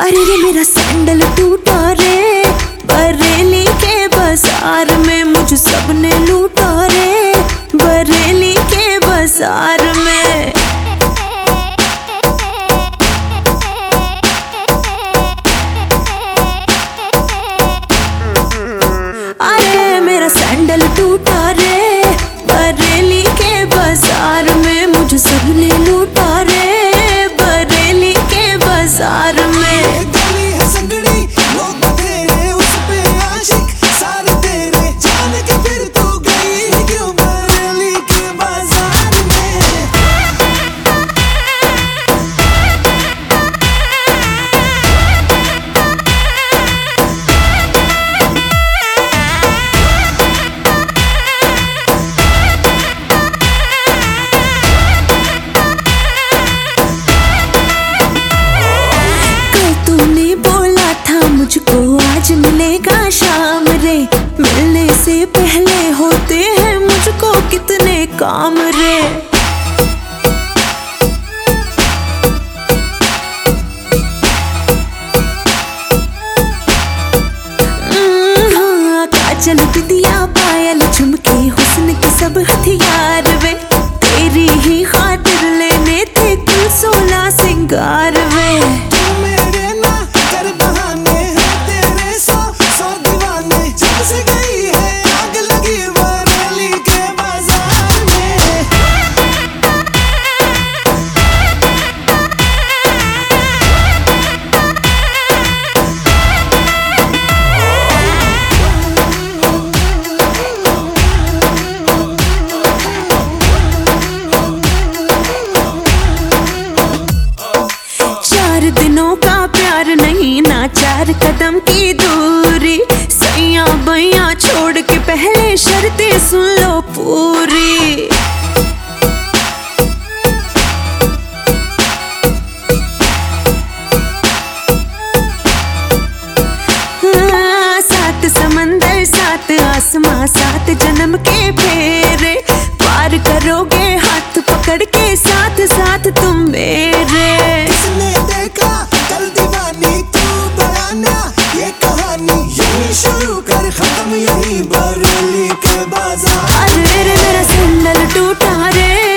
अरे ये मेरा सैंडल टूटा रे। बरेली के बाज़ार में मुझ सबने लूटा रे। बरेली के बाज़ार मिलने से पहले होते हैं मुझको कितने काम रे। हम्म, हाँ, बिदिया पायल झुमके हुस्न के सब हथियार वे। तेरी ही खातिर लेने थे कुल सोलह सिंगार वे। हर कदम की दूर शुरू कर खत्म यही बरेली के बाज़ार। अरे मेरा सिंगल टूटा रे।